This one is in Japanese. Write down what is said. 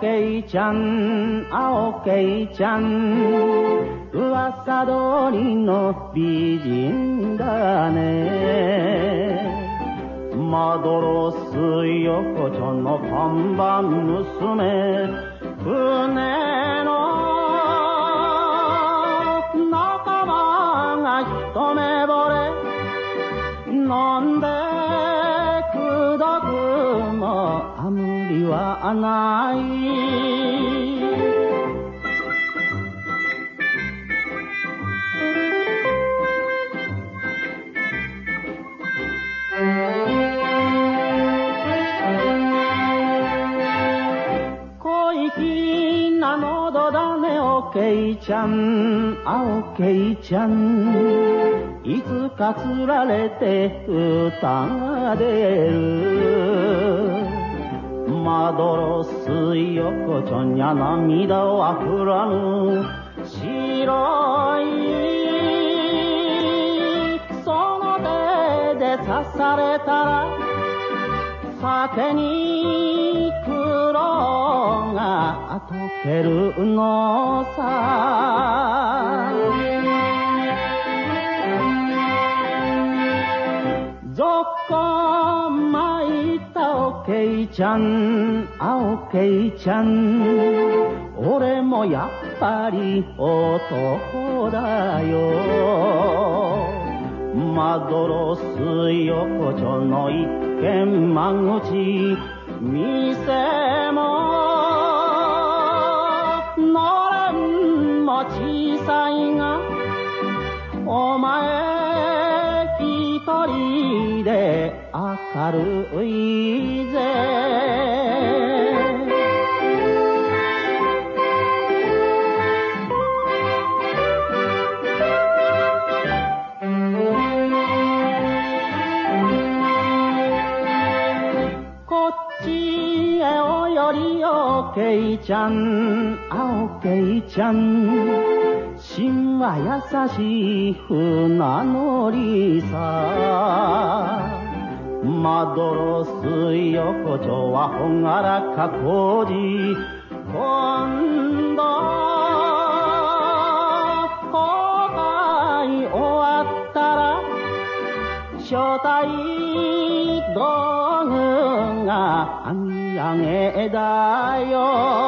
けいちゃん、あおけいちゃん、噂通りの美人だね。まどろす横丁の看板娘、船のはない。小粋な喉だねおけいちゃん、あおけいちゃん。いつかつられて歌が出る。まどろす横丁にゃ涙は降らぬ。白いその手で刺されたら酒に黒が溶けるのさぞっこけいちゃんあおけいちゃん。俺もやっぱり男だよ。まどろす横丁の一軒間口店ものれんも小さいがお前一人で明るいぜこっちへおよりおけいちゃん、あおけいちゃん。芯は優しい船乗りさ。まどろす横丁はほがらか工事。今度、後悔終わったら、招待道具が網上げだよ